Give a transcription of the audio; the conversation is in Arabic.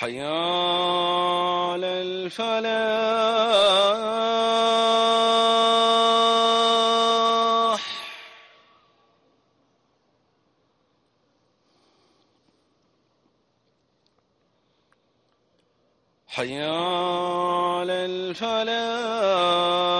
حي على الفلاح حي على الفلاح